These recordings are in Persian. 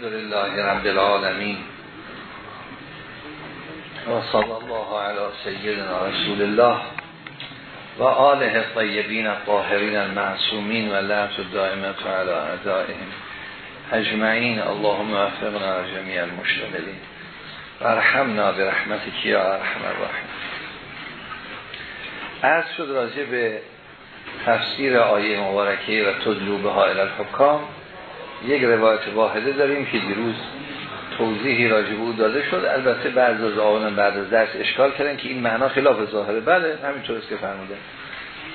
الحمد لله رب العالمين. وصلى الله على سيدنا رسول الله و آله الطیبین الطاهرین المعصومین و لعنت الدائمه على اعدائهم اللهم وفقنا جميع المشتغلین و ارحمنا برحمتك یا ارحم از شد راجع به تفسیر آیه مبارکه و تدلوبه ها الحکام. یک روایت واحده داریم که دیروز توضیحی راجع بود داده شد. البته بعض از آقایان بعد از درس اشکال کردن که این معنا خلاف ظاهره. بله همینطور است که فرموده.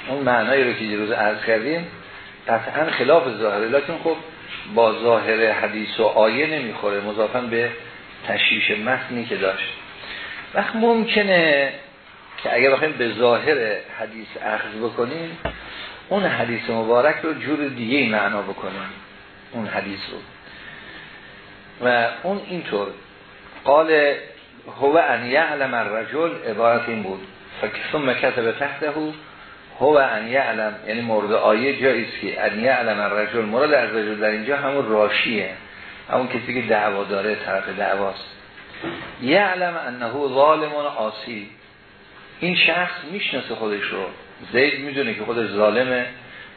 اون معنایی رو که دیروز عرض کردیم قطعا خلاف ظاهره. لکن خب با ظاهر حدیث و آیه نمی‌خوره. مضافا به تشیش متنی که داشت. وقت ممکنه که اگر بخوایم به ظاهر حدیث اخذ بکنیم اون حدیث مبارک رو جور دیگه معنا بکنیم. اون حدیث رو. و اون اینطور. قال هو ان یعلم الرجل عبارت این بود. ثم کتب تحته. هو ان یعلم یعنی مورد آیه جاییست که ان یعلم الرجل مورد از رجل در اینجا همون راشیه. همون کسی که دعوا داره طرف دعواست. یعلم انه ظالم آسی این شخص می‌شناسه خودش رو. زید می‌دونه که خودش ظالمه.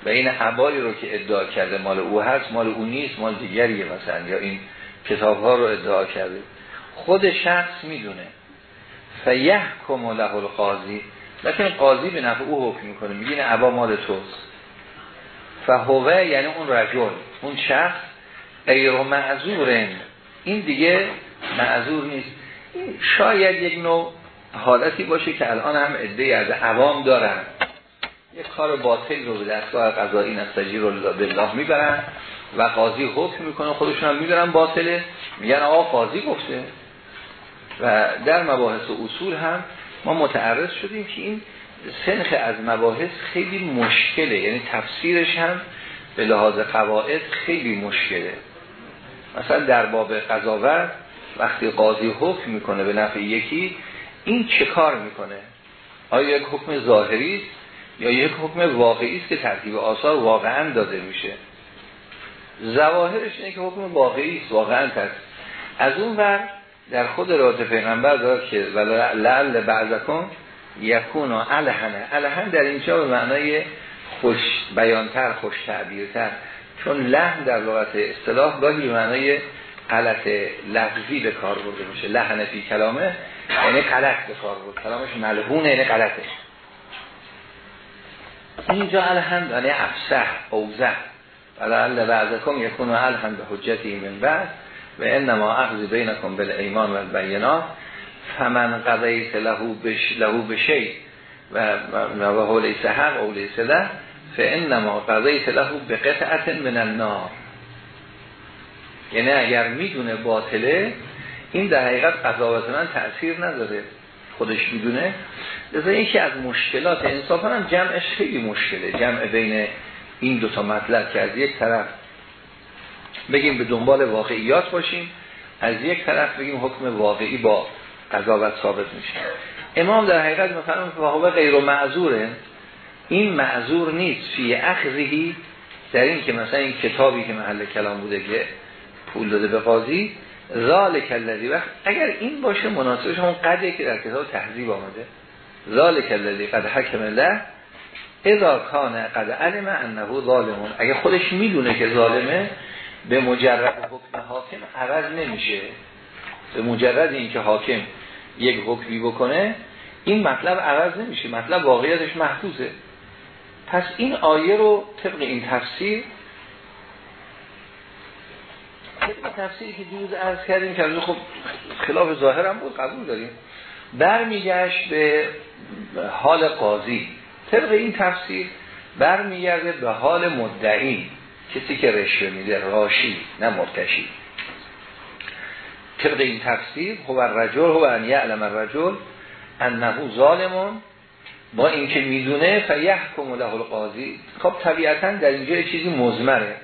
و این عبایی رو که ادعا کرده مال او هست مال او نیست مال دیگریه مثلا یا این کتاب ها رو ادعا کرده. خود شخص می‌دونه. فیحکم له القاضی. لیکن قاضی به نفع او حکم می‌کنه میگه این عبا مال توست. فهوه یعنی اون رجل اون شخص غیر معذورن. این دیگه معذور نیست. شاید یک نوع حالتی باشه که الان هم عده از عوام دارن. یک کار باطل رو به دستگاه قضایی نستجیر رو بالله می‌برن و قاضی حکم می‌کنه خودشون هم می‌دونن باطله. میگن آقا قاضی گفته. و در مباحث و اصول هم ما متعرض شدیم که این سنخ از مباحث خیلی مشکله. یعنی تفسیرش هم به لحاظ قواعد خیلی مشکله. مثلا در باب قضاوت وقتی قاضی حکم می‌کنه به نفع یکی این چه کار می‌کنه؟ آیا یک حکم ظاهری یا یک حکم واقعی است که ترتیب آثار واقعا داده میشه. زواهرش اینه که حکم واقعی است واقعا هست از اون بر در خود رات پیغمبر داره که لعل بعضکم یکون و الهنه الهن در اینجا به معنای خوش بیانتر خوش تعبیرتر چون لحن در لغت اصطلاح گاهی به معنای غلط لفظی به کار برده میشه. لحن فی کلامه یعنی غلط به کار برده. کلامش ملحونه یعنی غلطه. اینجا الهن یعنی افسح اوزه. ولعل بعضکم یکون و الهن به حجتی من بعد و انما اخذ بینکم بالایمان و البینات. فمن قضیت له بش بشی و و لیس حق او لیس له فانما قضیت له بقطعه من النار. یعنی اگر می‌دونه باطله این در حقیقت قضاوت من تأثیر نداره. خودش می‌دونه. لذا یکی از مشکلات انصافا هم جمعش خیلی مشکله. جمع بین این دوتا مطلب که از یک طرف بگیم به دنبال واقعیات باشیم از یک طرف بگیم حکم واقعی با قضاوت ثابت میشه. امام در حقیقت میفرمایند واقعا غیر و معذوره این معذور نیست. فی اخذهی در این که مثلا این کتابی که محل کلام بوده که پول داده به قاضی ذالک الذی وقت اگر این باشه مناسبش همون قدری که در کتاب تهذیب آمده. ذالک الذی قد حکم الله اذا کان قد علم انه ظالمون اگر خودش می‌دونه که ظالمه به مجرد حکم حاکم عوض نمیشه. به مجرد اینکه حاکم یک حکمی بکنه این مطلب عوض نمیشه. مطلب واقعیتش محفوظه پس این آیه رو طبق این تفسیر طبق تفسیری که دیروز عرض کردیم که خب خلاف ظاهرم بود قبول داریم. برمیگشت به حال قاضی. طبق این تفسیر برمیگرده به حال مدعی کسی که رشوه میده راشی نه مرتشی. طبق این تفسیر هو الرجل هو ان یعلم الرجل انه ظالمون با اینکه می‌دونه فیحکم له القاضی. خب طبیعتا در اینجا چیزی مزمره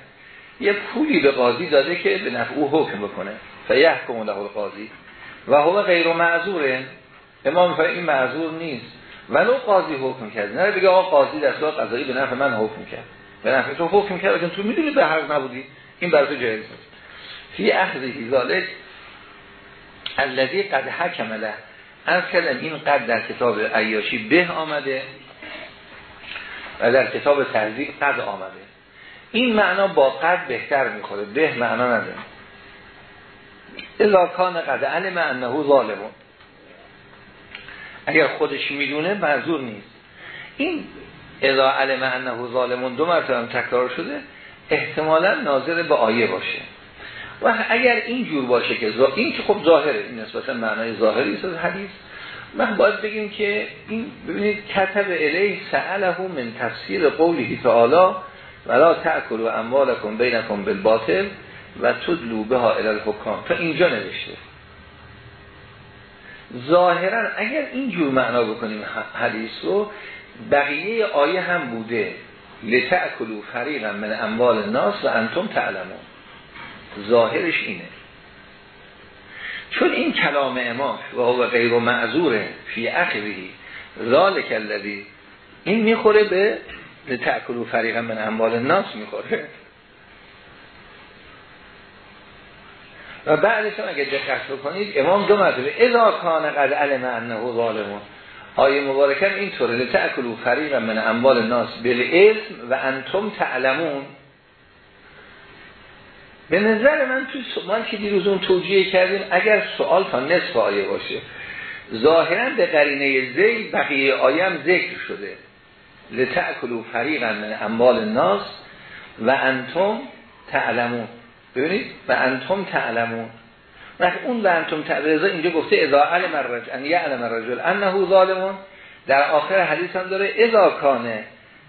یه پولی به قاضی داده که به نفع او حکم بکنه. فیحکم له القاضی. و هو غیر معذوره امام میفرمایه این معذور نیست. ولو قاضی حکم کرد. نه بگه آقا قاضی دستگاه قضایی به نفع من حکم کرد. به نفع تو حکم کرد. که تو می‌دونی به حق نبودی. این برای تو جایز نیست. فی اخذی ذالک الذی قد حکم له. از کردم این قد در کتاب عیاشی به آمده و در کتاب تهذیب قد آمده. این معنا با قد بهتر می‌خوره. به معنا نداره. الا کان قد علم انه ظالمون اگر خودش می‌دونه منظور نیست. این اذا علم انه ظالمون دو مرتبه تکرار شده احتمالا ناظر به آیه باشه. و اگر این جور باشه که این که خب ظاهره این نسبتا معنای ظاهری است از حدیث. من باید بگیم که این ببینید کتب الیه سأله من تفسیر قولی تعالی ولا تأکلوا اموالکم بینکم بالباطل و تدلو بها الی الحکام. تا اینجا نوشته. ظاهرا اگر اینجور معنا بکنیم حدیث رو بقیه آیه هم بوده. لتأکلوا فریقا من اموال الناس و انتم تعلمون. ظاهرش اینه. چون این کلام امام و هو غیر و معذوره فی اخری ذالک الذی این می‌خوره به لتأکلوا فریقا من اموال الناس می‌خوره. و بعدش هم اگه دقت بکنید امام دو مرتبه اذا کان قد علم انه ظالمون آیه مبارکه اینطوره. لتأکلوا فریقا من اموال الناس بالعلم و انتم تعلمون. به نظر من توی سوال که دیروز اون توجیه کردیم اگر سوال تا نصف آیه باشه ظاهرا به قرینه زی بقیه آیه هم ذکر شده. لتأکلوا فریقا من اموال الناس و انتم تعلمون. ببینید؟ و انتم تعلمون. وقتی اون و انتم تعلمون اینجا گفته اذا علم الرجل ان یعلم الرجل انه ظالمون. در آخر حدیث هم داره اذا کانه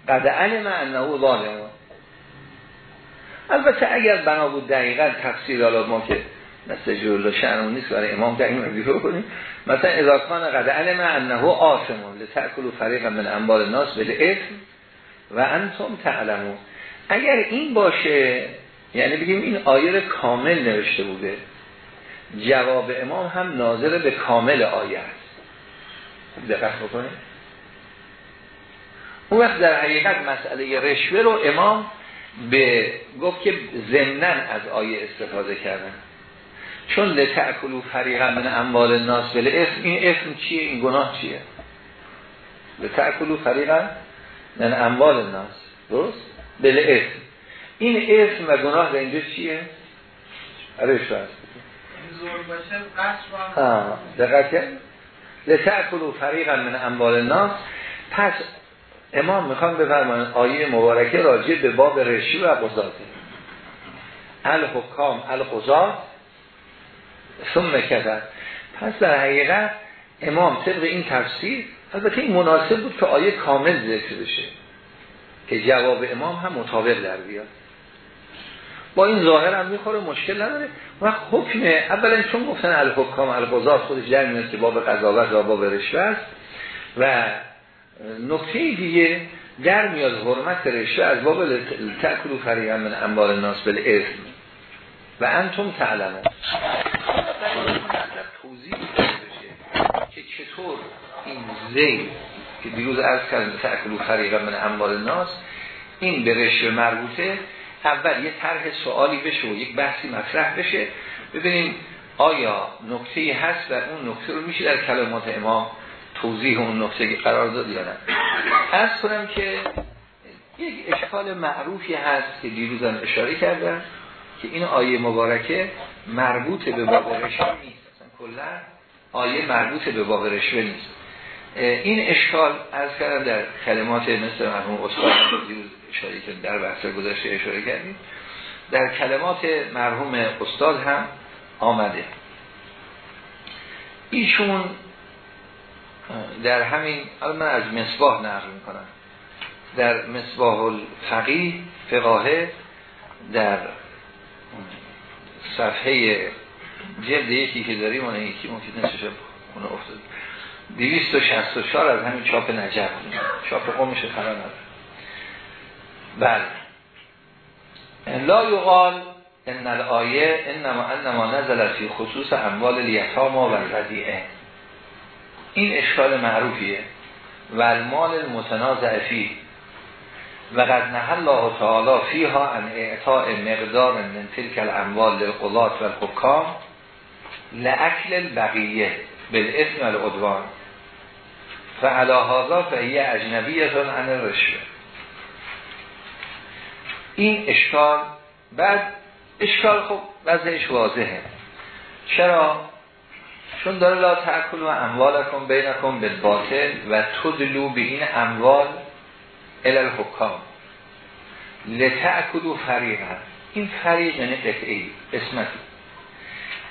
قد علم انه ظالمون. البته اگر بنا بود دقیقا تفسیر حالا ما که مثل جلو شعنون نیست برای امام دقیقا رو کنیم مثلا اذا کان قد علم انه آسمون لتأکلوا فریقا من انبال الناس به و انتم تعلمون. اگر این باشه یعنی بگیم این آیه کامل نوشته بوده جواب امام هم ناظر به کامل آیه است. دقت بکنه اون وقت در حقیقت مسئله رشوه رو امام به گفت که زمنن از آیه استفاده کردن. چون لتعکلو فریقا من اموال ناس بله اسم این اسم چیه؟ این گناه چیه؟ لتعکلو فریقا من اموال ناس درست؟ بله اسم. این اسم و گناه در اینجا چیه؟ رشوه است دقت کرد لتعکلو فریقا من اموال ناس پس امام می‌خوان بفرمایند آیه مبارکه راجع به باب رشی و قضاته. الحکام القضات ثم کذب پس در حقیقت امام طبق این تفسیر البته این مناسب بود که آیه کامل ذکر بشه که جواب امام هم مطابق در بیاد. با این ظاهر هم می‌خوره مشکل نداره. و حکم اولا چون گفتن الحکام القضات خودش در میاد که باب قضاوت و باب رشوه است و نکته دیگه در میاد حرمت رشوه از باب تکلو فریقا من انبار الناس بالاسم و انتم تعلمون. توضیح بشه که چطور این زی که دیروز از کردن تکلو فریقا من انبار الناس این به رشوه مربوطه اول یه طرح سوالی بشه و یک بحثی مطرح بشه ببینیم آیا نکته هست و اون نکته رو میشه در کلمات امام توضیح اون نقطه قرار داد یا نه از کنم که یک اشکال معروفی هست که دیروزم اشاره کردم. که این آیه مبارکه مربوط به باب رشوه نیست. اصلا کلا آیه مربوط به باب رشوه نیست. این اشکال از کردم در کلمات مثل مرحوم استاد اشاره که در بحث گذشته اشاره کردیم. در کلمات مرحوم استاد هم آمده. ایشون در همین من از مصباح نقل می‌کنم. در مصباح الفقیه فقاهه در صفحه جلد یکی که داریم اون یکی ممکن نشه اون افتاد. 264 از همین چاپ نجف. چاپ قومش خبر نداره. بله. لا یقال ان الآیه انما انما نزل فی خصوص اموال الیتاما و الردیعه. این اشکال معروفیه. و المال المتنازع فی و قد نهى الله تعالی فیها ان اعطاء مقدار من تلك الاموال للقضات و الحکام لأکل البقیه بالاسم العدوان فعلا هذا فهی اجنبیتون عن رشوه این اشکال بعد اشکال خب وضعش واضحه. چرا؟ چون داره لا تأکل و اموالکم بینکم باطل و تدلو به این اموال الالحکام لتأکلو فریقا. این فریق یعنی قطعی اسمتی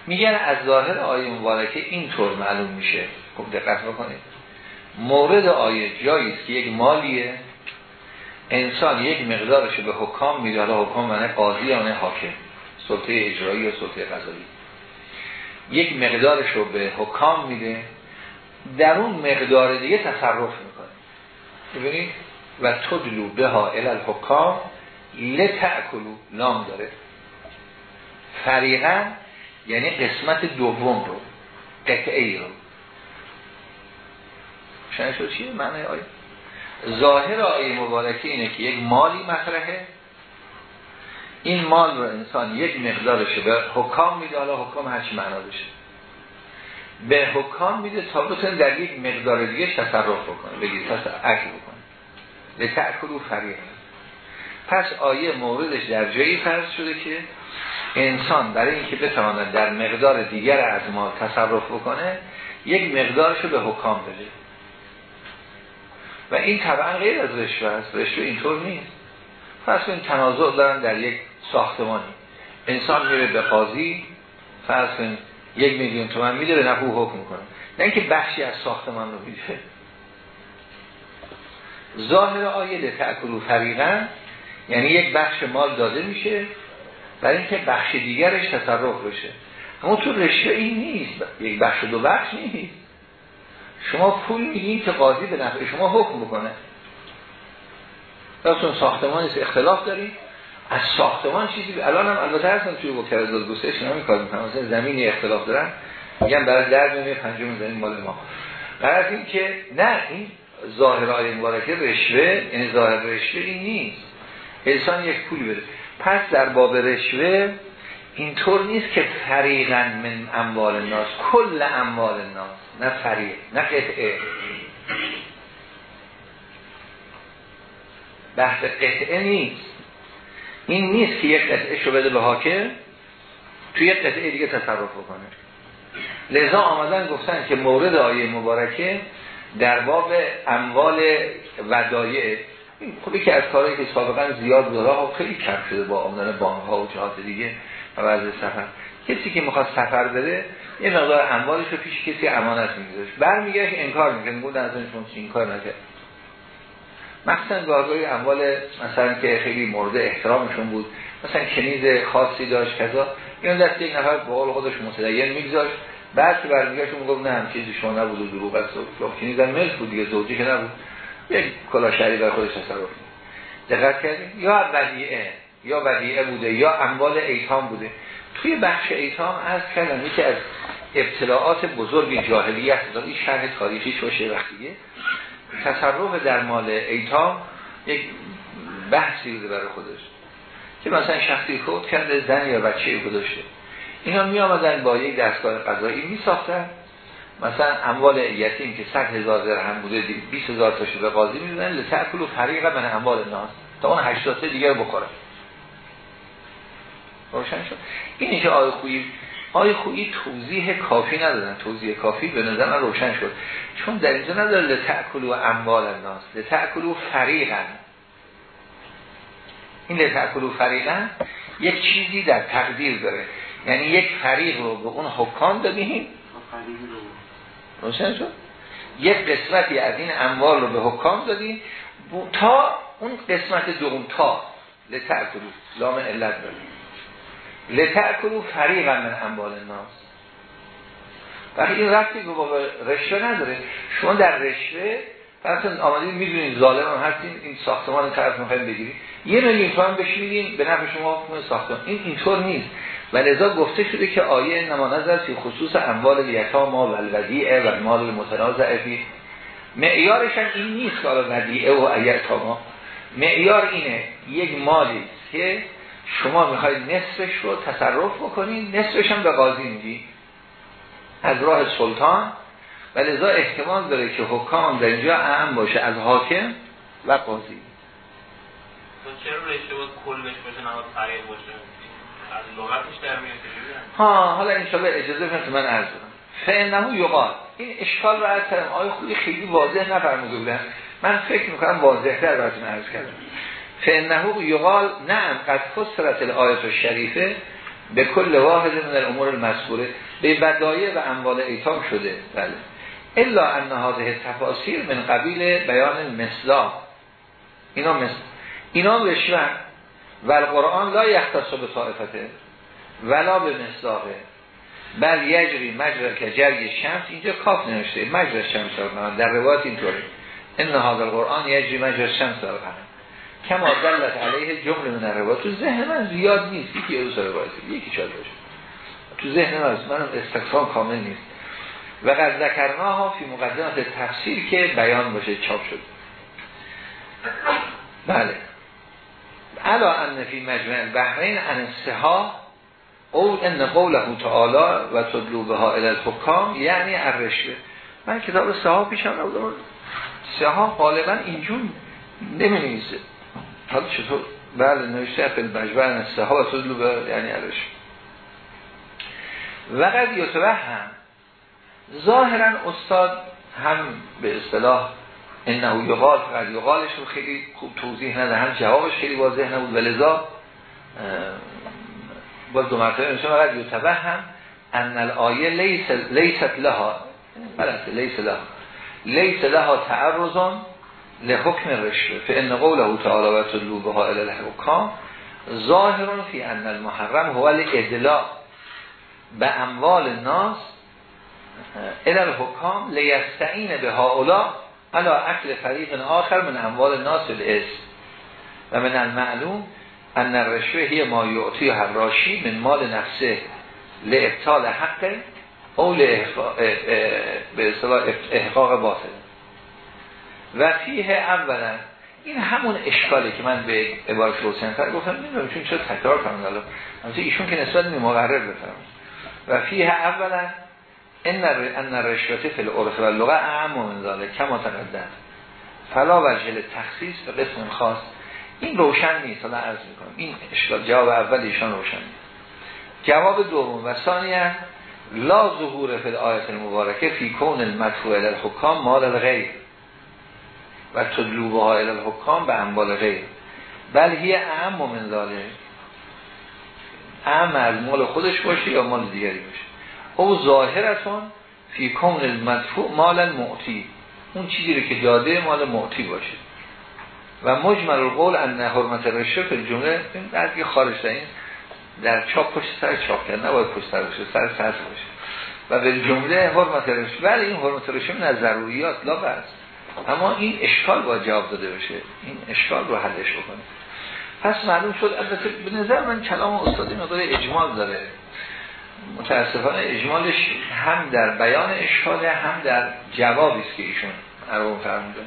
میگن از ظاهر آیه مبارکه اینطور معلوم میشه. خب دقت بکنید. مورد آیه جایی است که یک مالیه. انسان یک مقدارش به حکام میده. حالا حکام معنی قاضی یا حاکم. سلطه اجرایی یا سلطه قضایی. یک مقدارش رو به حکام میده. در اون مقدار دیگه تصرف می‌کنه. ببینید و تدلو به ها الالحکام لتعکلو نام داره. فریقا یعنی قسمت دوم رو قطعه رو. شنه شد چیه معنی آیه؟ ظاهر آیه مبارکه اینه که یک مالی مطرحه. این مال رو انسان یک مقدارشه به حکام میده حالا حکام هرچی معنا بشه به حکام میده تا بتونه در یک مقدار دیگه تصرف بکنه بگید پس عکل بکنه. به تأکلو فریق پس آیه موردش در جایی فرض شده که انسان برای اینکه بتواند در مقدار دیگر از ما تصرف بکنه یک مقدارش رو به حکام بده. و این طبعا غیر از رشوه است. رشوه اینطور نیست. پس این تنازع دارن در یک ساختمانی. انسان میره به قاضی فرض یک میلیون تومن میده به نحو حکم کنه نه اینکه بخشی از ساختمان رو میده. ظاهر آیه و فریقا یعنی یک بخش مال داده میشه برای اینکه بخش دیگرش تصرف بشه. اما تو رشته این نیست یک بخش دو بخش نیست. شما پول میگین که قاضی به نفع شما حکم بکنه. راستون ساختمان اختلاف داریم. از ساختمان چیزی الان هم البته هستن توی وکر دادگستری شما کار می‌کنن. مثلا زمینی اختلاف دارن. میگن برای در میونه پنجم زمین مال ما. برای این که نه این ظاهر آیه مبارکه رشوه یعنی ظاهر رشوه این نیست. انسان یک پولی بده. پس در باب رشوه اینطور نیست که فریقا من اموال الناس. کل اموال الناس. نه فریق نه قطعه. بحث قطعه نیست. این نیست که یک قطعه شو بده به حاکم توی یک قطعه دیگه تصرف کنه لذا آمدن گفتن که مورد آیه مبارکه در باب اموال ودایه خب که از کارهایی که سابقا زیاد داره خیلی کم شده با آمدن بانک ها و جهات دیگه و وضع سفر. کسی که می‌خواد سفر بره یه مقدار اموالش رو پیش کسی امانت میگذاشت. برمیگردش انکار می‌کنه بود از این کار نکرد. مثلا گاهگاهی اموال مثلا که خیلی مورد احترامشون بود مثلا کنیز خاصی داشت کذا. این دست یک نفر به قول خودش متدین میگذاشت. بعد که برمیگشت گفت نه هم چیزی شما نبود و دروغ است. و هم ملک بود دیگه زوجی که نبود. یک کلا شری بر خودش تصرف دقت کردیم؟ یا ودیعه یا ودیعه بوده یا اموال ایتام بوده. توی بخش ایتام از کردم یکی از ابتلاعات بزرگ جاهلیت این شرح تاریخیش باشه وقتیه. تصرف در مال ایتام یک بحثی بوده برای خودش. که مثلا شخصی خود کرده زن یا بچه گذاشته اینا می آمدن با یک دستگاه قضایی می ساختن مثلا اموال یتیم که 100 هزار درهم بوده 20 هزار تاشو به قاضی می دادن لتأکل و فریق من اموال ناس تا اون 80 دیگر بخوره روشن شد. اینی که آقای خویی آقای خویی توضیح کافی ندادن. توضیح کافی به نظر من روشن شد. چون در اینجا نداره لتأکل و اموال الناس لتأکل و فریقا این لتأکل و فریقا یک چیزی در تقدیر داره. یعنی یک فریق رو به اون حکام دادیم روشن شد؟ یک قسمتی از این اموال رو به حکام دادیم. تا اون قسمت دوم تا. لتأکلو لام علت داریم. لتأکلو فریقا من اموال الناس. وقتی این رفتی که با رشوه نداره. شما در رشوه فرضاً آمدید می‌دونید ظالم هم هستین این ساختمان طرف می‌خوایم بگیرید. یه میلیون بهش میدین به نفع شما ساختمان. این اینطور نیست. و لذا گفته شده که آیه نما نظر فی خصوص اموال یتاما و الودیعه و مال المتنازع فی. معیارش هم این نیست که ودیعه و یتاما معیار اینه یک مالی که شما می‌خواید نصفش رو تصرف بکنید نصفش هم به قاضی میدی. از راه سلطان. و لذا احتمال داره که حکام در اینجا اهم باشه از حاکم و قاضی. چرا رشته بود کل باشه؟ ها حالا انشاءالله اجازه فرست من عرض کنم. فعنه یقال. این اشکال رو از کردم. آیا خودی خیلی واضح نفرموده بودن؟ من فکر می‌کنم واضح تر براتون عرض کردم. فعنه یقال نعم قد فسرت الآیت الشریفه به کل واحد من الامور المذکوره. به بدایه و اموال ایتام شده. بله. الا ان هذه تفاسیر من قبیل بیان مثلا. اینا مثل اینا رشوه و القرآن لا یختص به طائفته ولا به مصداقه. بل یجری مجرد که جری شمس اینجا کاف نوشته مجرد شمس در روایت اینطوره ان هذا القرآن یجری مجرد شمس داره کما دلت علیه جمله من روایت. تو ذهن من زیاد نیست. یکی دو روایت. یکی چهار باشه تو ذهن من منم استقصام کامل نیست. و قد ذکرناها فی مقدمات تفسیر که بیان باشه چاپ شد. بله. علا ان فی مجمع البحرین ان سها او ان قوله تعالی و تدلوبه ها الالحکام یعنی الرشوه. من کتاب سها پیشم نبودم. سها غالبا اینجور نمی نیسته حالا چطور؟ بله نوشته فی المجمع سها و تدلوبه یعنی قد یتوه هم ظاهرا استاد هم به اصطلاح انه یقال فقط یقالش رو خیلی خوب توضیح نده هم جوابش خیلی واضح نبود. و لذا باز دو مرتبه نمیشه فقط یتبه هم ان الآیه لیس لیست لها. بلد لیس لها. لیس لها تعرضون لحکم رشوه. فان قوله تعالی و تدلو بها الی الحکام ظاهرون فی ان المحرم هو الادلاء به اموال الناس الى الحکام لیستعین به هؤلاء علا اکل فریق آخر من اموال ناس الاس و من المعلوم ان الرشوه هی ما یعطی راشی من مال نفسه. لابطال حق او به اصطلاح احقاق باطل. و فیه اولا این همون اشکالی که من به عبارت روشنتر گفتم نمی‌دونم چون چرا تکرار کنم الان ایشون که نسبت مقرر بفرم و فیه اولا ان ان رشوت فی العرف و اللغه اعم من ذلك کما تقدم. فلا وجه تخصیص به قسم خاص. این روشن نیست حالا عرض می‌کنم. این اشکال جواب اول ایشان روشن نیست. جواب دوم و ثانیا لا ظهور فی الآیت المبارکه فی کون المدفوع الحکام مال الغیر و تدلوبه ها الحکام به انبال غیر بل هی اعم من اعم از مال خودش باشه یا مال دیگری باشه. او ظاهرتون فی کون المدفوع مال معطی اون چیزی رو که داده مال معطی باشه. و مجمل القول ان حرمت رشوه فی الجمله این بعضی خارج این در چاپ پشت سر چاپ کرد. نباید پشت سر باشه سر سر باشه. و به جمله حرمت رشوه ولی این حرمت رشوه من از ضروریات لا بس اما این اشکال باید جواب داده بشه این اشکال رو حلش بکنه. پس معلوم شد البته به نظر من کلام استادی مقدار اجمال داره. متاسفانه اجمالش هم در بیان اشکاله هم در جوابی است که ایشون ارون فرموده.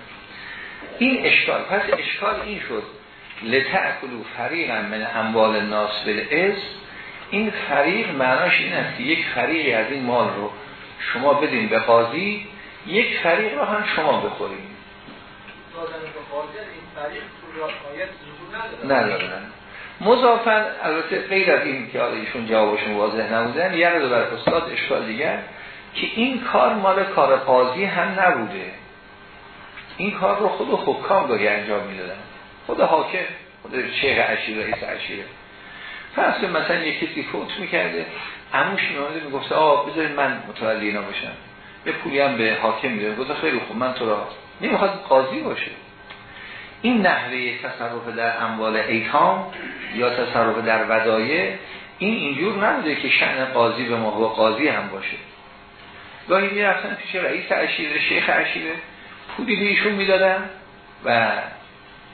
این اشکال پس اشکال این شد لتعکلو فریقا من اموال الناس بالعز. این فریق معناش این است که یک فریقی از این مال رو شما بدین به قاضی یک فریق رو هم شما بخورید ندارن مضافن البته غیر از این که ایشون جوابشون واضح نبودن یه رو بر استاد اشکال دیگر که این کار مال کار قاضی هم نبوده. این کار رو خود حکام گاهی انجام می‌دادن. خود حاکم خود شیخ عشیره رئیس عشیره فرض مثلا یک کسی فوت می‌کرده عموش میامده می‌گفته آه بذارید من متولی اینا باشم. یه پولی هم به حاکم میده گفته خیلی خوب من تو را نمی‌خواد قاضی باشه. این نحوه تصرف در اموال ایتام یا تصرف در ودایه این اینجور نبوده که شعن قاضی به موقع قاضی هم باشه. گاهی می رفتن پیش رئیس عشیره شیخ عشیره پولی به ایشون می‌دادن و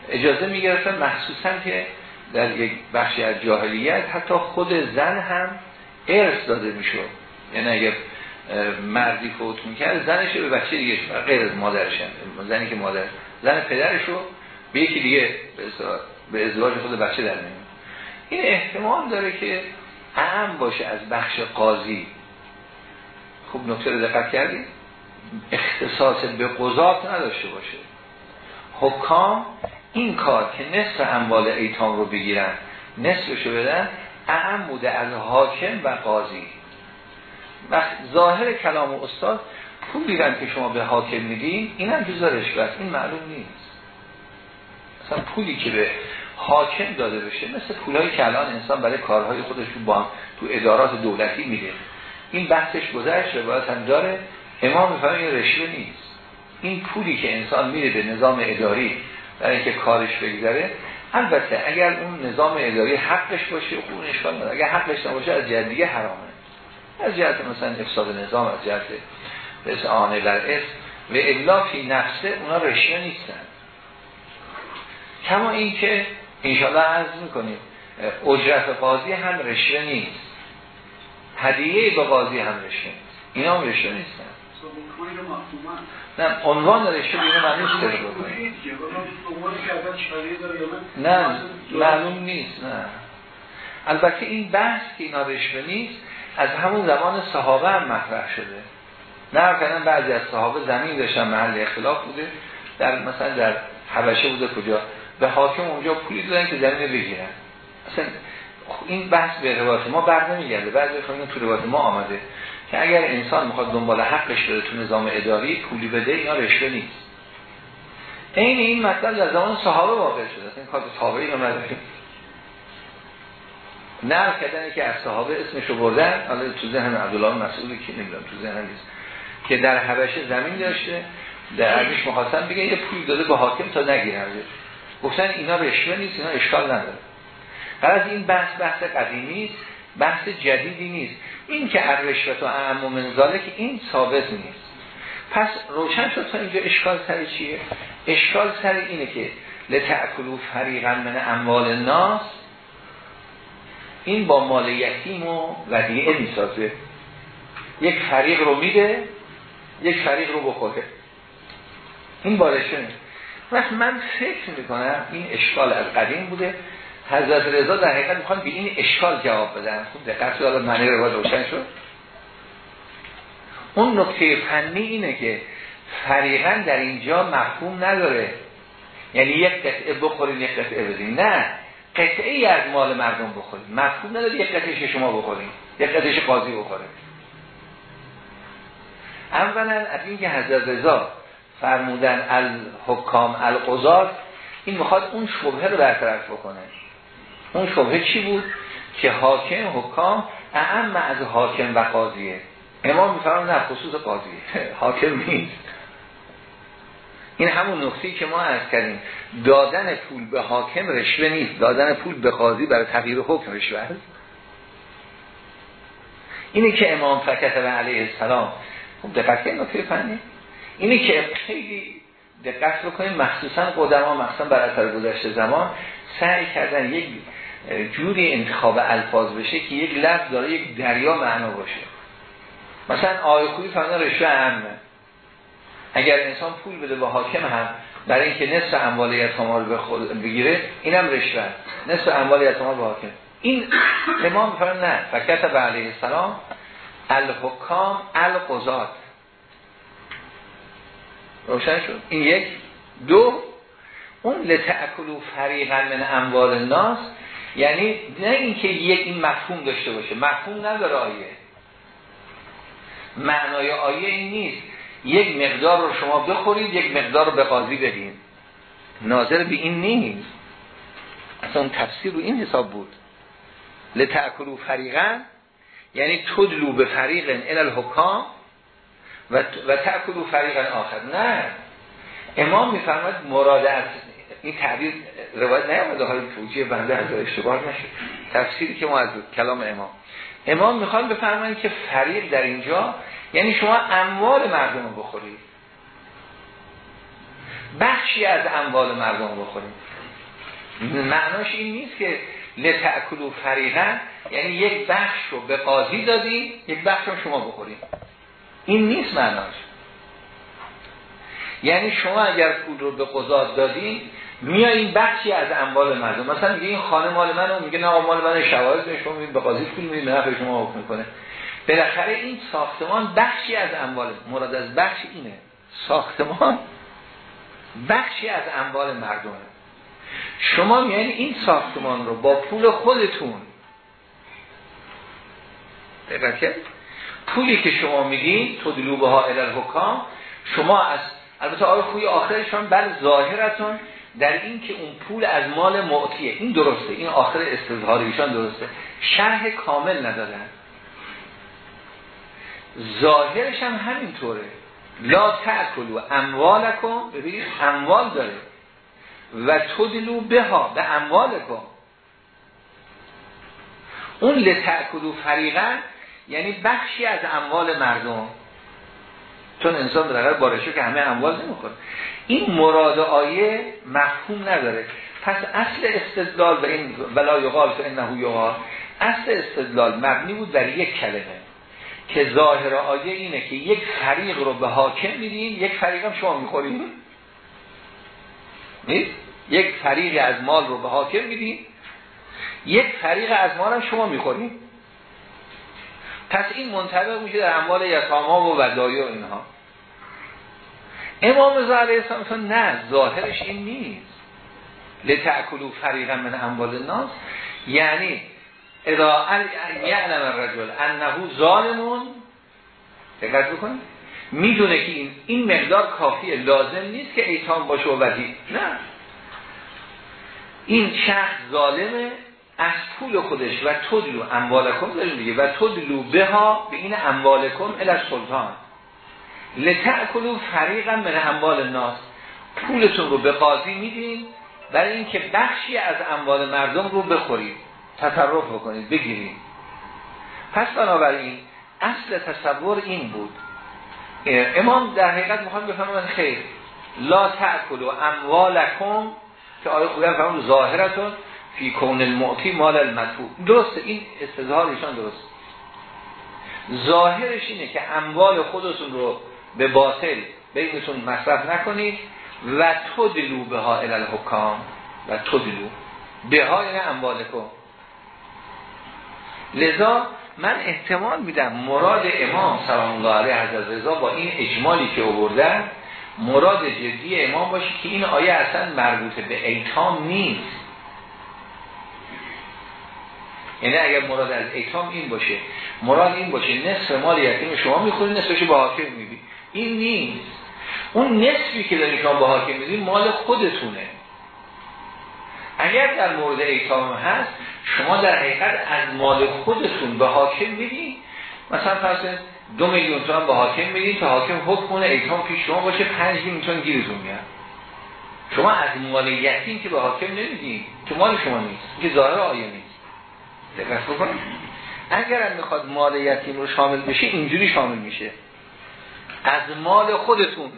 اجازه می‌گرفتن مخصوصا که در یک بخشی از جاهلیت حتی خود زن هم ارث داده می‌شد. یعنی اگر مردی فوت می‌کرد زنش به بچه دیگه غیر از مادرش زنی که مادر زن پدرش رو به یکی دیگه به ازدواج خود بچه در این احتمال داره که اهم باشه از بخش قاضی. خوب نکته رو دقت کردید اختصاص به قضات نداشته باشه. حکام این کار که نصف اموال ایتام رو بگیرن نصفشو بدن اهم بوده از حاکم و قاضی. وقت ظاهر کلام استاد پول دیدن که شما به حاکم میدین این هم جزا رشوت این معلوم نیست. مثلا پولی که به حاکم داده بشه مثل پولایی که الان انسان برای کارهای خودش تو بانک تو ادارات دولتی میده. این بحثش گذشت روایت هم داره. امام این رشوه نیست. این پولی که انسان میده به نظام اداری برای اینکه کارش بگذره البته اگر اون نظام اداری حقش باشه خوب اشکال نداره. اگر حقش نباشه از جهت دیگه حرامه. از جهت مثلا افساد نظام از جهت مثل آنه در اسم و الا فی نفسه اونا رشوه نیستن. کما اینکه انشاءالله عرض می‌کنیم اجرت قاضی هم رشوه نیست. هدیه به قاضی هم رشوه اینا هم رشوه نیستن. نه عنوان رشوه اینو معنی داره نه معلوم نیست نه. البته این بحث که اینا رشوه نیست از همون زمان صحابه هم مطرح شده. نه کنن بعضی از صحابه زمین داشتن محل اختلاف بوده. در مثلا در حبشه بوده کجا؟ به حاکم اونجا پولی دادن که زمین بگیرن. اصلا این بحث به روایت ما بر نمیگرده. بعضی این تو روایت ما آمده که اگر انسان می‌خواد دنبال حقش بره تو نظام اداری پولی بده اینا رشوه نیست. این این مطلب در زمان صحابه واقع شده. این کار تابعی رو نداریم. نه کردن که از صحابه اسمشو بردن. حالا تو ذهن عبدالله مسئولی که نمی‌دونم تو ذهن نیست که در حبشه زمین داشته در عربیش مخواستن بگه یه پول داده به حاکم تا نگیرن گفتن اینا رشوه نیست اینا اشکال نداره. از این بحث بحث قدیمی است بحث جدیدی نیست. این که رشوت و اعم منزاله که این ثابت نیست. پس روشن شد تا اینجا اشکال سر چیه؟ اشکال سر اینه که لتعکلو فریقا من اموال ناس این با مال یتیم و ودیعه می‌سازه. یک فریق رو میده یک فریق رو بخوره. این بارشه نیست. وقت من فکر می‌کنم این اشکال از قدیم بوده. حضرت رضا در حقیقت می‌خوان به این اشکال جواب بدن. خوب دقت حالا معنی رو روشن شد. اون نکته فنی اینه که فریقا در اینجا مفهوم نداره. یعنی یک قطعه بخورین یک قطعه بدین. نه. قطعه ای از مال مردم بخورین. مفهوم نداره یک قطعه شما بخورین. یک قطعه قاضی بخورین اولا از اینکه حضرت رضا فرمودن الحکام القضات این می‌خواد اون شبهه رو برطرف بکنه. اون شبهه چی بود؟ که حاکم حکام اعم از حاکم و قاضیه. امام میفرمان نه خصوص قاضیه. حاکم نیست. این همون نقطه‌ای که ما عرض کردیم. دادن پول به حاکم رشوه نیست. دادن پول به قاضی برای تغییر حکم رشوه است. اینه که امام فکت علیه السلام. خوب دقت کنید نکته فنی. اینه که خیلی دقت بکنید مخصوصا قدما مخصوصا بر اثر گذشته زمان سعی کردن یک جوری انتخاب الفاظ بشه که یک لفظ داره یک دریا معنا باشه. مثلا آیه خوبی فرمان رشوه امنه اگر انسان پول بده به حاکم هم برای اینکه نصف اموال یتاما رو به خود بگیره اینم رشوه نصف اموال یتاما به حاکم. این امام میفرمایند نه. فکت به علیه السلام الحکام القضات روشن شد. این یک. دو. اون لتعکلو فریقا من اموال الناس. یعنی نه اینکه یک این مفهوم داشته باشه. مفهوم نداره آیه. معنای آیه این نیست. یک مقدار رو شما بخورید یک مقدار رو به قاضی بدین. ناظر به این نیست. اصلا تفسیر رو این حساب بود. لتعکلو فریقا. یعنی تدلو به فریق الى و, و تأکلو فریقا آخر. نه. امام میفرماید مراد از این تعبیر روایت نیامده. های توجیه بنده از اشتباه نشد تفسیری که ما از کلام امام. امام می‌خواد بفرمایید که فریق در اینجا یعنی شما اموال مردم رو بخورید. بخشی از اموال مردم رو بخورید. معناش این نیست که لتأکلو فریقا. یعنی یک بخش رو به قاضی دادی یک بخش رو شما بخورید. این نیست معناش. یعنی شما اگر پول رو به قضات دادین میایین بخشی از اموال مردم. مثلا میگه این خانه مال منو میگه نه مال من شواهد شما میگید به قاضی پول می‌دید نه شما حکم کنه بالاخره این ساختمان بخشی از اموال مراد از بخش اینه. ساختمان بخشی از اموال مردمه. شما میایین این ساختمان رو با پول خودتون. دقیقه پولی که شما میدین تو دلوبه ها حکام شما از البته آقای خوی آخرشان بل ظاهرتون در این که اون پول از مال معطیه. این درسته این آخر استظهار ایشان درسته. شرح کامل ندادن. ظاهرش هم همینطوره. لا تأکلو اموالکم ببینید اموال داره. و تدلو بها به اموالکم. اون لتأکلو فریقا یعنی بخشی از اموال مردم. چون انسان در بارشو که همه اموال نمی‌خوره. این مراد آیه مفهوم نداره. پس اصل استدلال به این ولا یقال تو انه یقال اصل استدلال مبنی بود در یک کلمه که ظاهر آیه اینه که یک فریق رو به حاکم میدین یک فریق هم شما می‌خورین. نیست؟ یک فریق از مال رو به حاکم میدین یک فریق از مال هم شما می‌خورین. پس این منطبق میشه در اموال یتاما و ودایی و اینها. امام زهر اسلام نه ظاهرش این نیست. لتعکلو فریقا من اموال الناس. یعنی اذا یعلم الرجل انه ظالمون دقت بکنید. می‌دونه که این این مقدار کافیه لازم نیست که ایتام باشه و بدی نه. این شخص ظالمه از پول خودش و تدلو اموالکم داریم دیگه. و تدلو بها به این اموالکم ال سلطان لتعکلو فریقا من اموال الناس. پولتون رو به قاضی میدین برای اینکه بخشی از اموال مردم رو بخورید. تصرف بکنید بگیرید. پس بنابراین اصل تصور این بود. امام در حقیقت می‌خوام بفهمم خیر. لا تأکلو اموالکم که آیه خودم فرمون ظاهرتون فی کون المعطی مال المدفوع درسته این استظهار ایشان درست. ظاهرش اینه که اموال خودتون رو به باطل بینتون مصرف نکنید و تو دلو به ها الالحکام. و تو دلو به ها یعنی اموالکم. لذا من احتمال میدم مراد امام سلام الله علیه حضرت رضا با این اجمالی که آوردن مراد جدی امام باشه که این آیه اصلا مربوط به ایتام نیست. یعنی اگر مراد از ایتام این باشه مراد این باشه نصف مال یتیم شما می‌خورید نصفش با حاکم میدی این نیست. اون نصفی که دارید شما با حاکم می‌دید مال خودتونه. اگر در مورد ایتام هست شما در حقیقت از مال خودتون به حاکم میدین مثلا پس دو میلیون تومن به حاکم میدین تا حاکم حکم کنه ایتام پیش شما باشه پنج میلیون تومن گیرتون میاد. شما از مال یتیم که به حاکم نمیدین که مال شما نیست که ظاهر آیه نیست دقت بکنید اگر هم می‌خواد مال یتیم رو شامل بشه اینجوری شامل میشه. از مال خودتون.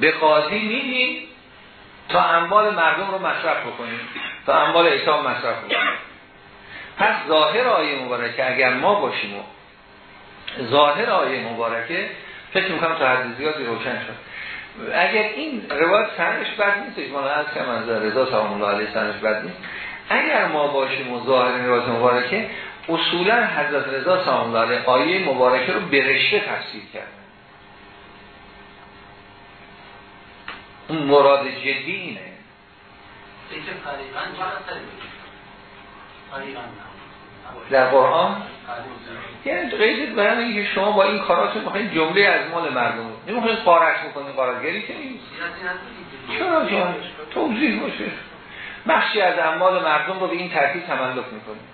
به قاضی میدین تا اموال مردم رو مصرف بکنیم تا اموال ایتام مصرف بکنیم پس ظاهر آیه مبارکه اگر ما باشیم ظاهر آیه مبارکه فکر می‌کنم تا حد زیادی روشن شد. اگر این روایت سنش بد نیست ما از که من رضا سلام الله علیه سنش بد نیست. اگر ما باشیم و ظاهر روایت مبارکه اصولا حضرت رضا سلام الله علیه آیه مبارکه رو برشته تفسیر کرد. اون مراد جدی اینه. در قرآن؟ یعنی قیدت برای اینکه شما با این کاراتون می‌خواین جمله از مال مردم نمی‌خواین قارت بکنید قارتگری که نیست. چرا جان؟ توضیح باشه. بخشی از اموال مردم رو به این ترتیب تملک می‌کنیم.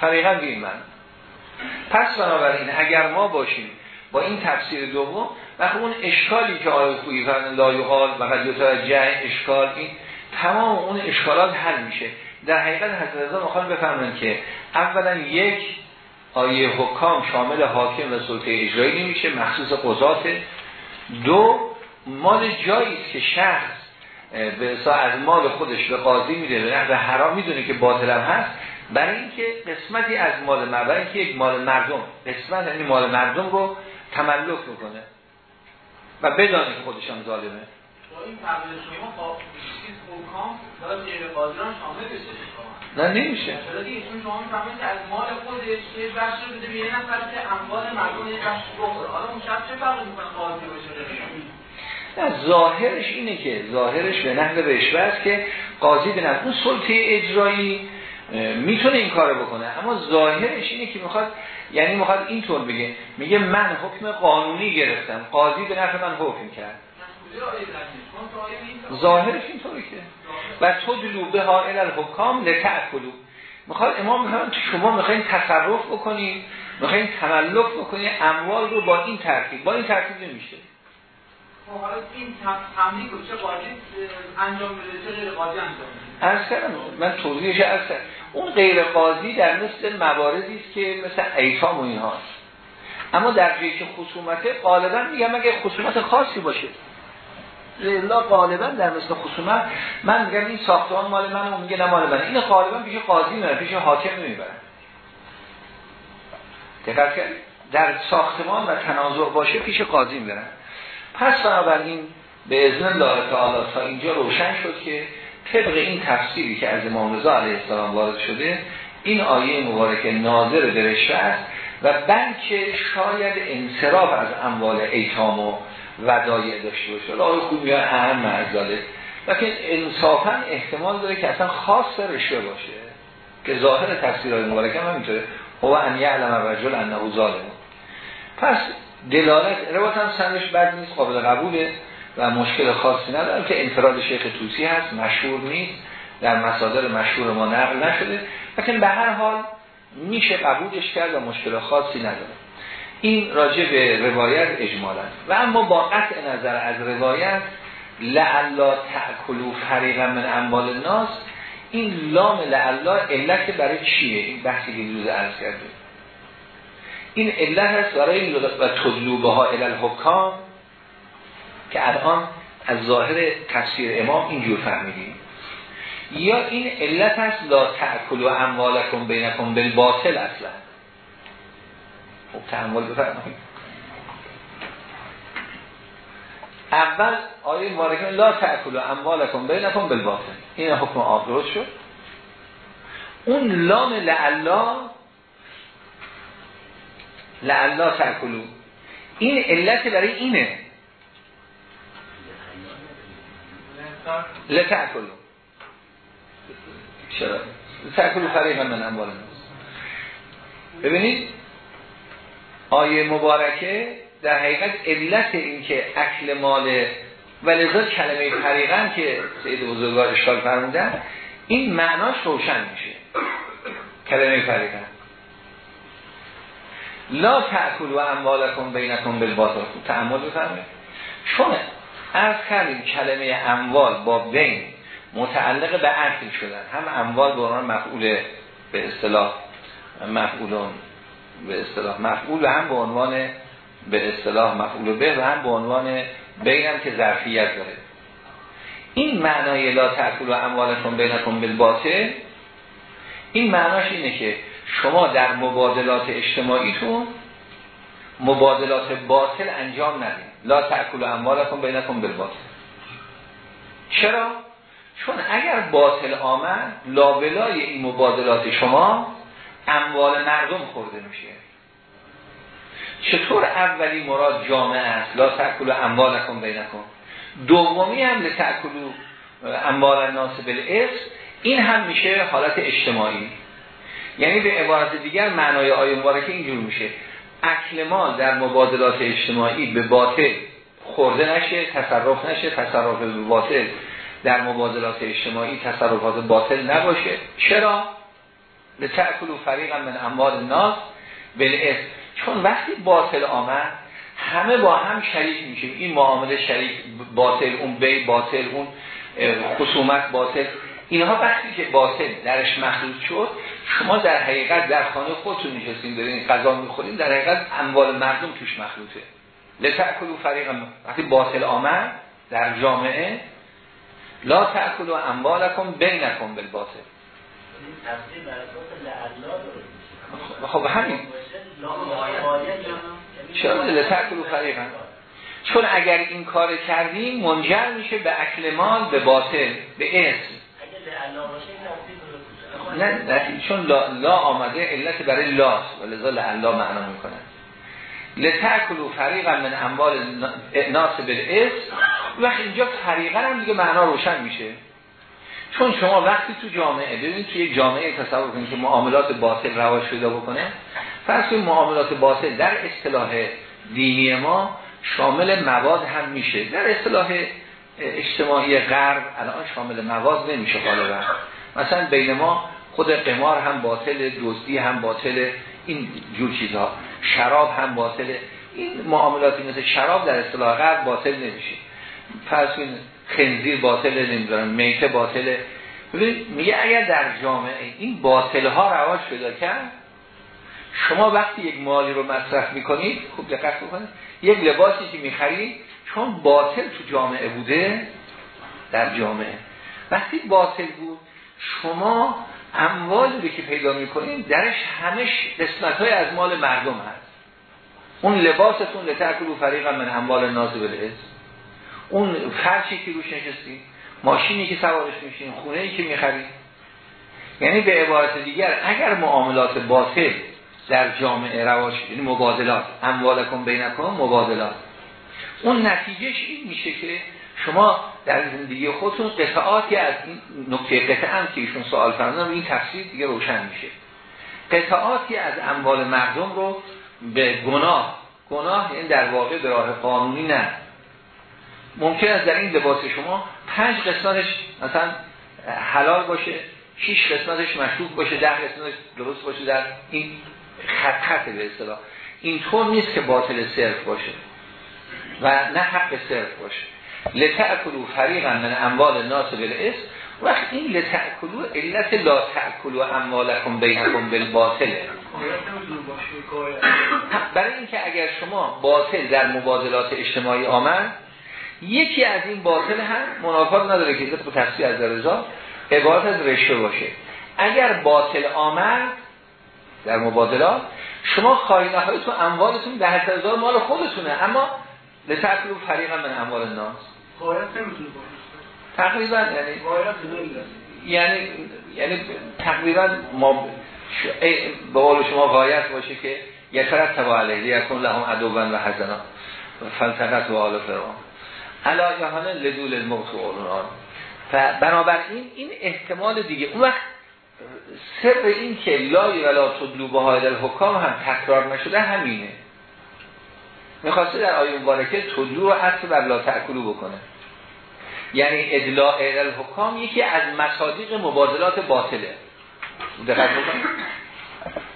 طریقا بیم من پس بنابراین اگر ما باشیم با این تفسیر دوم و اون اشکالی که آیه خویی فرن لا یقال و قد جه اشکال این تمام اون اشکالات حل میشه. در حقیقت حضرت رضا می‌خوان بفهمن که اولا یک آیه حکام شامل حاکم و سلطه اجرایی نمیشه مخصوص قضات دو مال جایی که شخص به از مال خودش به قاضی میده به نحو حرام می‌دونه که باطلم هست. برای اینکه قسمتی از مال مردم اینکه یک مال مردم قسمت یعنی مال مردم رو تملک می‌کنه و بدانه که خودشان ظالمه. این تقریب شما بشه نه نمیشه. شما که از مال خودش یه بخش رو بده به یه نفر که اموال مردم یه بخش بخوره. حالا اون شب چه فرقی می‌کنه قاضی نه ظاهرش اینه که ظاهرش به نحو رشوه است که قاضی به نحو سلطه اجرایی می‌تونه این کارو بکنه. اما ظاهرش اینه که می‌خواد یعنی می‌خواد اینطور بگه. میگه من حکم قانونی گرفتم. قاضی به من حکم کرد. ظاهرش اینطوره که. و تو دلوبه ها الالحکام لتعکلو می‌خواد امام می‌خواد شما می‌خواین تصرف بکنید می‌خواین تملک بکنید اموال رو با این ترتیب. با این ترتیب نمیشه. حالا این چه قاضی انجام بده چه قاضی انجام من توضیحش کردم. اون غیر قاضی در مثل مواردی است که مثل ایتام و اینهاست اما در جایی که غالبا میگم اگه خصومت خاصی باشه. لا غالبا در مثل خصومت من میگم این ساختمان مال من اون میگه نه مال من. این غالبا پیش قاضی می‌برن پیش حاکم نمی‌برن دقت در ساختمان و تنازع باشه پیش قاضی می‌برن پس بنابراین به اذن الله تعالی تا اینجا روشن شد که طبق این تفسیری که از امام رضا علیه السلام وارد شده این آیه مبارک ناظر به است و بلکه شاید انصراف از اموال ایتام و ودایع داشته باشه. الله خوبی اهم معزاله لیکن انصافا احتمال داره که اصلا خاص رشوه باشه. که ظاهر تفسیر های مبارک هم همینطوره. هو ان یعلم الرجل انه ظالم. پس دلالت روایت هم سندش بد نیست قابل قبوله و مشکل خاصی نداره. که انفراد شیخ توسی هست مشهور نیست در مصادر مشهور ما نقل نشده. لیکن به هر حال میشه قبولش کرد و مشکل خاصی نداره. این راجع به روایت اجمالا. و اما با قطع نظر از روایت لعلا تأکلو فریقا من انبال الناس این لام لعلا علت برای چیه؟ این بحثی که دیروز عرض کرده این علت هست برای و تدلوبه ها الالحکام که الان از ظاهر تفسیر امام اینجور فهمیدیم. یا این علت هست لا تأکل و اموالکم بینکم بالباطل اصلا. خب تحمل بفرمایید. اول آیه مبارکه لا تأکل و اموالکم بینکم بالباطل. این حکم آب شد. اون لام لعلا لعلا تأکلو. این علت برای اینه. لتأکلو. چرا؟ لتأکلو فریقا من اموال ببینید آیه مبارکه در حقیقت علت این که اکل مال و لذا کلمه فریقا که سید بزرگوار اشکال فرمودن این معناش روشن میشه. کلمه فریقا لا تأکل و اموالکم بینکم بالباطل. تعمل بفرمایید. چون از کردیم کلمه اموال با بین متعلق به اکل شدن. هم اموال به عنوان مفعول به اصطلاح مفعولون به اصطلاح مفعول و هم به عنوان به اصطلاح مفعول به و هم به عنوان بینم که ظرفیت داره. این معنای لا تأکل و اموالکم بینکم بالباطل این معناش اینه که شما در مبادلات اجتماعیتون مبادلات باطل انجام ندید لا تأکل اموالکم بینکم بالباطل. چرا؟ چون اگر باطل آمد لابلای این مبادلات شما اموال مردم خورده میشه. چطور اولی مراد جامعه است؟ لا تأکل اموالکم بینکم. دومی هم لتأکل اموال الناس بالاسم این هم میشه حالت اجتماعی. یعنی به عبارت دیگر معنای آیه مبارکه اینجور میشه. اکل مال در مبادلات اجتماعی به باطل خورده نشه تصرف نشه تصرف باطل در مبادلات اجتماعی تصرفات باطل نباشه. چرا؟ به تأکل و فریقا من اموال الناس بالاسم چون وقتی باطل آمد همه با هم شریک میشیم. این معامله شریک باطل اون بی باطل اون خصومت باطل. اینها وقتی که باطل درش مخلوط شد شما در حقیقت در خانه خودتون نشستین دارین غذا می‌خورین در حقیقت اموال مردم توش مخلوطه. لتأکلوا فریقا وقتی باطل آمد در جامعه لا تأکلوا اموالکم بینکم بالباطل. خب همین. چرا لتأکلوا فریقا چون اگر این کار کردیم منجر میشه به اکل مال به باطل به اسم. نه چون لا, لا آمده علت برای لاس و لذا لعلا معنا می‌کنن لتاکلو فریقا من اموال ناس بالاسم وقت اینجا فریقا هم دیگه معنا روشن میشه. چون شما وقتی تو جامعه ببینید توی جامعه تصور کنید که معاملات باطل رواج پیدا بکنه. فرض معاملات باطل در اصطلاح دینی ما شامل مواد هم میشه. در اصطلاح اجتماعی غرب الان شامل مواد نمیشه غالبا مثلا بین ما خود قمار هم باطل دزدی هم باطل این جور چیزها شراب هم باطله این معاملاتی مثل شراب در اصطلاح غرب باطل نمیشه. فرض خنزیر باطله نمی‌دونم میته باطله میگه اگر در جامعه این باطل ها رواج پیدا کرد شما وقتی یک مالی رو مصرف می‌کنید خوب دقت بکنید یک لباسی که می‌خرید چون باطل تو جامعه بوده در جامعه. وقتی باطل بود شما اموالی که پیدا می‌کنید درش همش قسمت های از مال مردم هست. اون لباستون لترکلو فریقا من اموال نازل است اون فرشی که روش نشستی ماشینی که سوارش میشین خونه ای که می‌خرید یعنی به عبارت دیگر اگر معاملات باطل در جامعه رواج یعنی مبادلات اموالکم بینکم مبادلات. اون نتیجهش این میشه که شما در زندگی خودتون قطعاتی از این نکته قطعه هم که ایشون سوال فرمودن این تفسیر دیگه روشن میشه. قطعاتی از اموال مردم رو به گناه گناه یعنی در واقع به راه قانونی نه. ممکن است در این لباس شما پنج قسمتش مثلا حلال باشه شیش قسمتش مشروب باشه ده قسمتش درست باشه در این خط به اصطلاح. اینطور نیست که باطل صرف باشه و نه حق صرف باشه. لتأکلو فریقا من اموال ناس بالاسم وقت این لتأکلو علت لا تأکلو اموالکم بینکم بالباطله برای اینکه اگر شما باطل در مبادلات اجتماعی آمد یکی از این باطل هم منافات نداره که به تفسیر از رضا عبارت از رشوه باشه. اگر باطل آمد در مبادلات شما خواهی نهایی تو اموالتون ده هزار مال خودتونه اما لتأکلو فریقا من اموال الناس تقریبا یعنی یعنی یعنی تقریبا ما به قول شما غایت باشه که یکرت تبا علیه یکون لهم عدوبن و حزنا. فلسفت و آل فرعون. علا یهانه لدول الموت و اولونان بنابراین این احتمال دیگه اون وقت سر این که لای ولا تدلو به های حکام هم تکرار نشده همینه. می‌خواسته در آیه مبارکه تدلو رو حتی بر لا تأکلو بکنه. یعنی ادلاع الحکام یکی از مصادیق مبادلات باطله.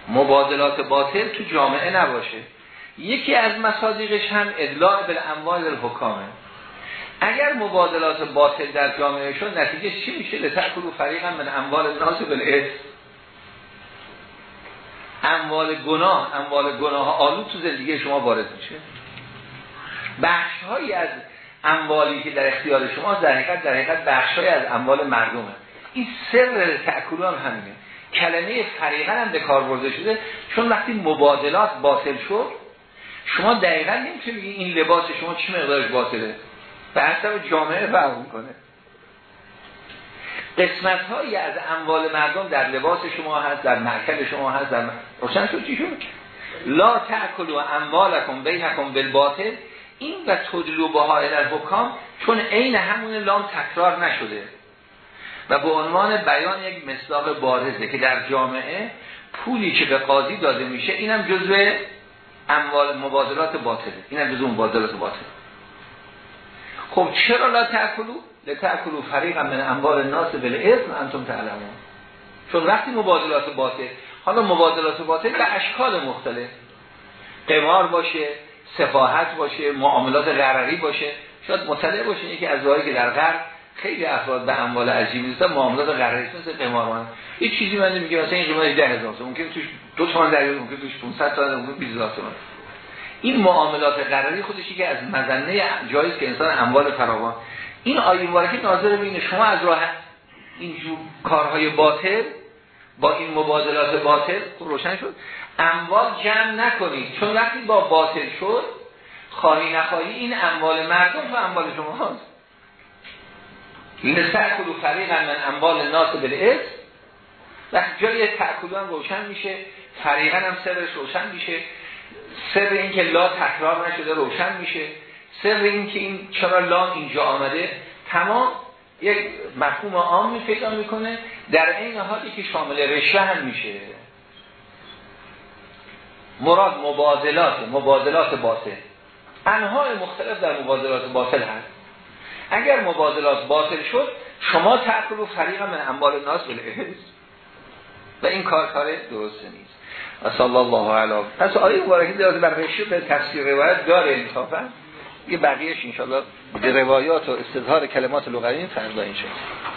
مبادلات باطل تو جامعه نباشه. یکی از مصادیقش هم ادلاع به اموال الحکامه. اگر مبادلات باطل در جامعه شد نتیجه چی میشه؟ لتأکلوا فریقا من اموال الناس بالاسم اموال گناه اموال گناه آلود تو زندگی شما وارد میشه. بخش هایی از اموالی که در اختیار شما در حقیقت در حقیقت بخشای از اموال مردمه. این سر تأکلان همینه. کلمه فریقا هم به کار برده شده چون وقتی مبادلات باطل شد شما دقیقا نمی‌تونید بگید این لباس شما چی مقدارش باطله. به حسب جامعه فرق می‌کنه. قسمت هایی از اموال مردم در لباس شما هست در مرکز شما هست در روشن شد چی شد؟ لا تأکلوا اموالکم بینکم بالباطل. این و تدلو های در حکام چون عین همون لام تکرار نشده. و به عنوان بیان یک مصداق بارزه که در جامعه پولی که به قاضی داده میشه اینم جزء اموال مبادلات باطله اینم جزء مبادلات باطله خب چرا لا تأکلو؟ لتأکلو فریقا من اموال الناس بالاسم انتم تعلمون. چون وقتی مبادلات باطل حالا مبادلات باطل به اشکال مختلف. قمار باشه سفاحت باشه معاملات غرری باشه شاید مطلع باشه. یکی از راهی که در غرب خیلی افراد به اموال عجیبی نیستن معاملات غرری مثل قمار یه چیزی من میگه مثلا این قیمت 10000 ممکن توش دو تومن در ممکن توش 500 تا ممکن 20000 تومن. این معاملات غرری خودش که از مزنه جایز که انسان اموال فراوان. این آیه مبارکه ناظر ببینه شما از راه اینجور کارهای باطل با این مبادلات باطل روشن شد. اموال جمع نکنید. چون وقتی با باطل شد خواهی نخواهی این اموال مردم و اموال شما هست این تأکلو فریقا من اموال ناس بالعز و جای تأکلو هم روشن میشه فریقا هم سرش روشن میشه. سر این که لا تکرار نشده روشن میشه. سر این که این چرا لام اینجا آمده تمام یک مفهوم عام پیدا می‌کنه در این حالی که شامل رشوه هم میشه. مراد مبادلات مبادلات باطل. انواع مختلف در مبادلات باطل هست. اگر مبادلات باطل شد شما تأکل و فریق من انبال ناس بالعز و این کار کار درسته نیست. صلی الله علیه پس آیه مبارکه داره بر رشوه به تفسیر روایت داره انصافا. یه بقیهش انشاءالله به روایات و استظهار کلمات لغوی فردا انشاءالله